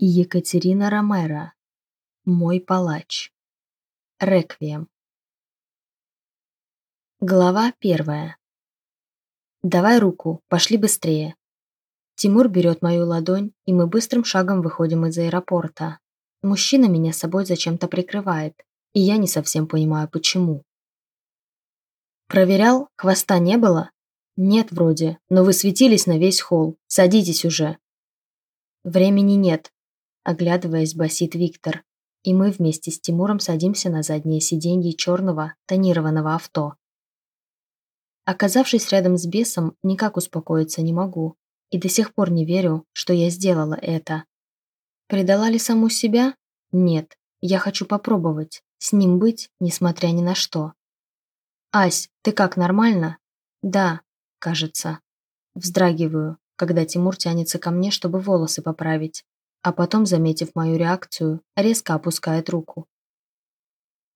Екатерина Ромеро. Мой палач. Реквием. Глава первая. «Давай руку, пошли быстрее». Тимур берет мою ладонь, и мы быстрым шагом выходим из аэропорта. Мужчина меня собой зачем-то прикрывает, и я не совсем понимаю, почему. «Проверял? Хвоста не было?» «Нет, вроде, но вы светились на весь холл. Садитесь уже». «Времени нет», оглядываясь, басит Виктор. И мы вместе с Тимуром садимся на заднее сиденье черного тонированного авто. Оказавшись рядом с бесом, никак успокоиться не могу. И до сих пор не верю, что я сделала это. Предала ли саму себя? Нет. Я хочу попробовать. С ним быть, несмотря ни на что. «Ась, ты как, нормально?» «Да, кажется». Вздрагиваю, когда Тимур тянется ко мне, чтобы волосы поправить а потом, заметив мою реакцию, резко опускает руку.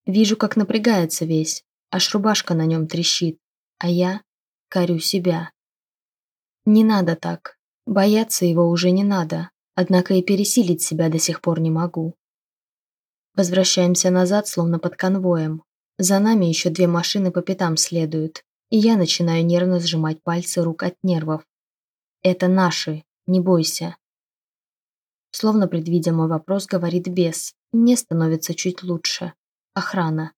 Вижу, как напрягается весь, аж рубашка на нем трещит, а я корю себя. Не надо так, бояться его уже не надо, однако и пересилить себя до сих пор не могу. Возвращаемся назад, словно под конвоем. За нами еще две машины по пятам следуют, и я начинаю нервно сжимать пальцы рук от нервов. Это наши, не бойся. Словно предвидя мой вопрос, говорит бес. Мне становится чуть лучше. Охрана.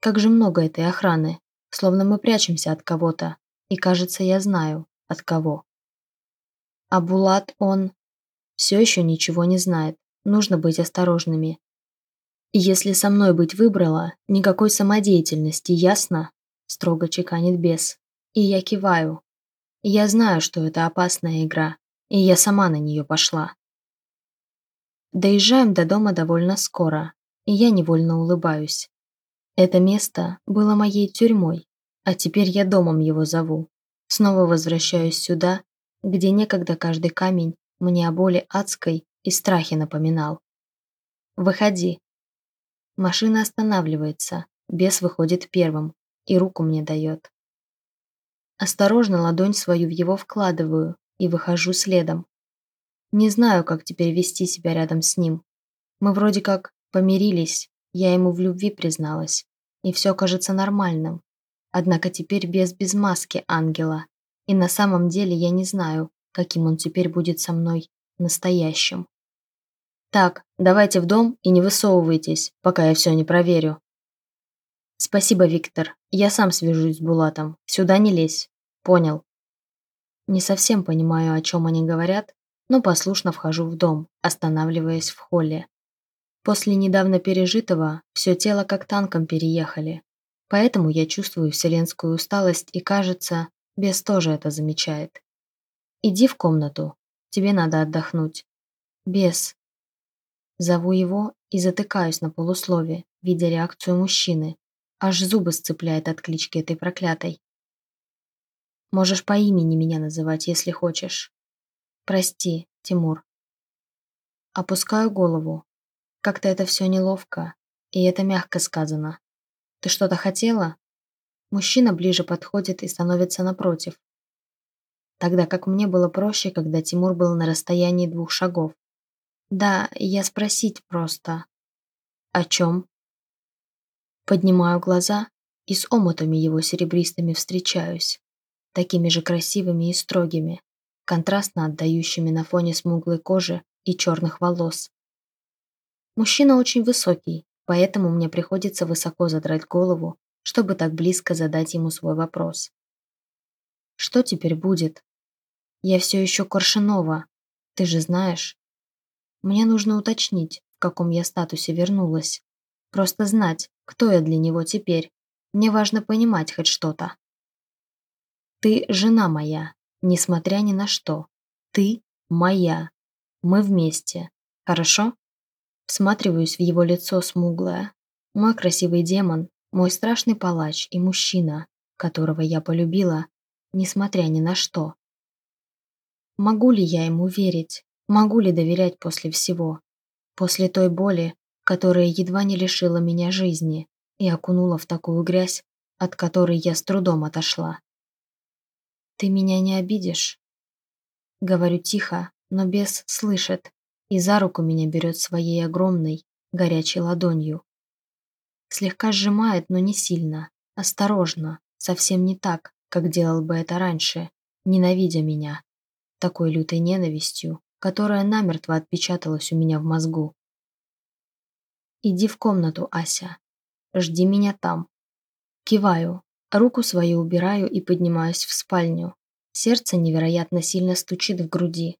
Как же много этой охраны. Словно мы прячемся от кого-то. И кажется, я знаю, от кого. А Булат, он... Все еще ничего не знает. Нужно быть осторожными. Если со мной быть выбрала, никакой самодеятельности, ясно? Строго чеканит бес. И я киваю. Я знаю, что это опасная игра. И я сама на нее пошла. Доезжаем до дома довольно скоро, и я невольно улыбаюсь. Это место было моей тюрьмой, а теперь я домом его зову. Снова возвращаюсь сюда, где некогда каждый камень мне о боли адской и страхе напоминал. «Выходи». Машина останавливается, бес выходит первым и руку мне дает. Осторожно ладонь свою в его вкладываю и выхожу следом. Не знаю, как теперь вести себя рядом с ним. Мы вроде как помирились, я ему в любви призналась. И все кажется нормальным. Однако теперь без без маски ангела. И на самом деле я не знаю, каким он теперь будет со мной настоящим. Так, давайте в дом и не высовывайтесь, пока я все не проверю. Спасибо, Виктор. Я сам свяжусь с Булатом. Сюда не лезь. Понял. Не совсем понимаю, о чем они говорят, но послушно вхожу в дом, останавливаясь в холле. После недавно пережитого все тело как танком переехали, поэтому я чувствую вселенскую усталость и, кажется, бес тоже это замечает. «Иди в комнату, тебе надо отдохнуть». «Бес». Зову его и затыкаюсь на полуслове, видя реакцию мужчины. Аж зубы сцепляет от клички этой проклятой. Можешь по имени меня называть, если хочешь. Прости, Тимур. Опускаю голову. Как-то это все неловко, и это мягко сказано. Ты что-то хотела? Мужчина ближе подходит и становится напротив. Тогда как мне было проще, когда Тимур был на расстоянии двух шагов. Да, я спросить просто. О чем? Поднимаю глаза и с омутами его серебристыми встречаюсь. Такими же красивыми и строгими контрастно отдающими на фоне смуглой кожи и черных волос. Мужчина очень высокий, поэтому мне приходится высоко задрать голову, чтобы так близко задать ему свой вопрос. Что теперь будет? Я все еще Коршинова, ты же знаешь. Мне нужно уточнить, в каком я статусе вернулась. Просто знать, кто я для него теперь. Мне важно понимать хоть что-то. Ты жена моя, Несмотря ни на что. Ты моя. Мы вместе. Хорошо? Всматриваюсь в его лицо смуглое. Мой красивый демон, мой страшный палач и мужчина, которого я полюбила, несмотря ни на что. Могу ли я ему верить? Могу ли доверять после всего? После той боли, которая едва не лишила меня жизни и окунула в такую грязь, от которой я с трудом отошла. «Ты меня не обидишь?» Говорю тихо, но бес слышит, и за руку меня берет своей огромной, горячей ладонью. Слегка сжимает, но не сильно, осторожно, совсем не так, как делал бы это раньше, ненавидя меня, такой лютой ненавистью, которая намертво отпечаталась у меня в мозгу. «Иди в комнату, Ася. Жди меня там». Киваю, руку свою убираю и поднимаюсь в спальню. Сердце невероятно сильно стучит в груди.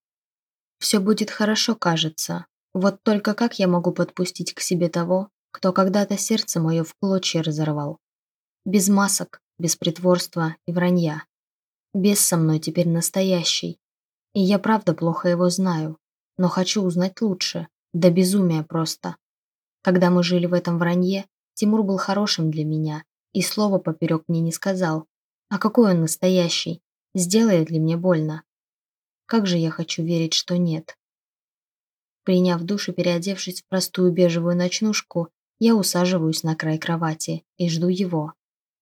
Все будет хорошо, кажется. Вот только как я могу подпустить к себе того, кто когда-то сердце мое в клочья разорвал? Без масок, без притворства и вранья. Без со мной теперь настоящий. И я правда плохо его знаю, но хочу узнать лучше, до безумия просто. Когда мы жили в этом вранье, Тимур был хорошим для меня и слова поперек мне не сказал. А какой он настоящий? Сделает ли мне больно? Как же я хочу верить, что нет. Приняв душ и переодевшись в простую бежевую ночнушку, я усаживаюсь на край кровати и жду его,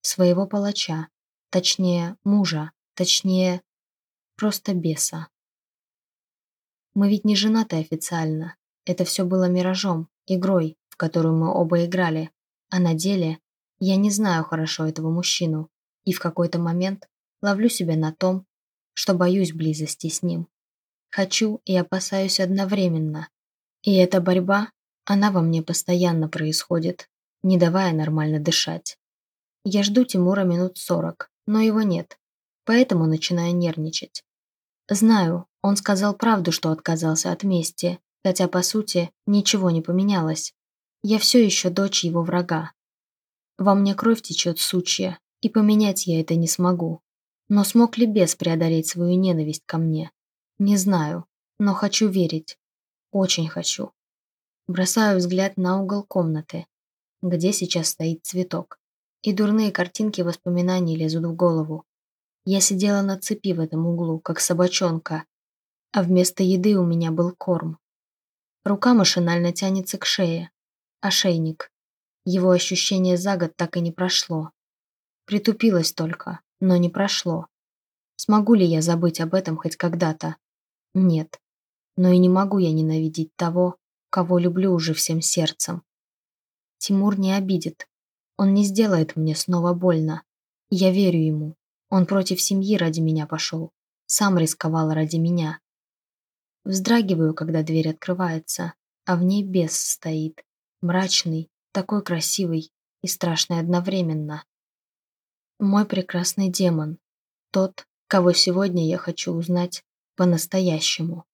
своего палача, точнее, мужа, точнее, просто беса. Мы ведь не женаты официально. Это все было миражом, игрой, в которую мы оба играли. А на деле я не знаю хорошо этого мужчину. И в какой-то момент ловлю себя на том, что боюсь близости с ним. Хочу и опасаюсь одновременно. И эта борьба, она во мне постоянно происходит, не давая нормально дышать. Я жду Тимура минут сорок, но его нет, поэтому начинаю нервничать. Знаю, он сказал правду, что отказался от мести, хотя, по сути, ничего не поменялось. Я все еще дочь его врага. Во мне кровь течет сучья, и поменять я это не смогу. Но смог ли бес преодолеть свою ненависть ко мне? Не знаю, но хочу верить. Очень хочу. Бросаю взгляд на угол комнаты, где сейчас стоит цветок. И дурные картинки воспоминаний лезут в голову. Я сидела на цепи в этом углу, как собачонка, а вместо еды у меня был корм. Рука машинально тянется к шее. Ошейник. Его ощущение за год так и не прошло. Притупилось только, но не прошло. Смогу ли я забыть об этом хоть когда-то? Нет. Но и не могу я ненавидеть того, кого люблю уже всем сердцем. Тимур не обидит. Он не сделает мне снова больно. Я верю ему. Он против семьи ради меня пошел. Сам рисковал ради меня. Вздрагиваю, когда дверь открывается, а в ней бес стоит. Мрачный, такой красивый и страшный одновременно. Мой прекрасный демон. Тот, кого сегодня я хочу узнать по-настоящему.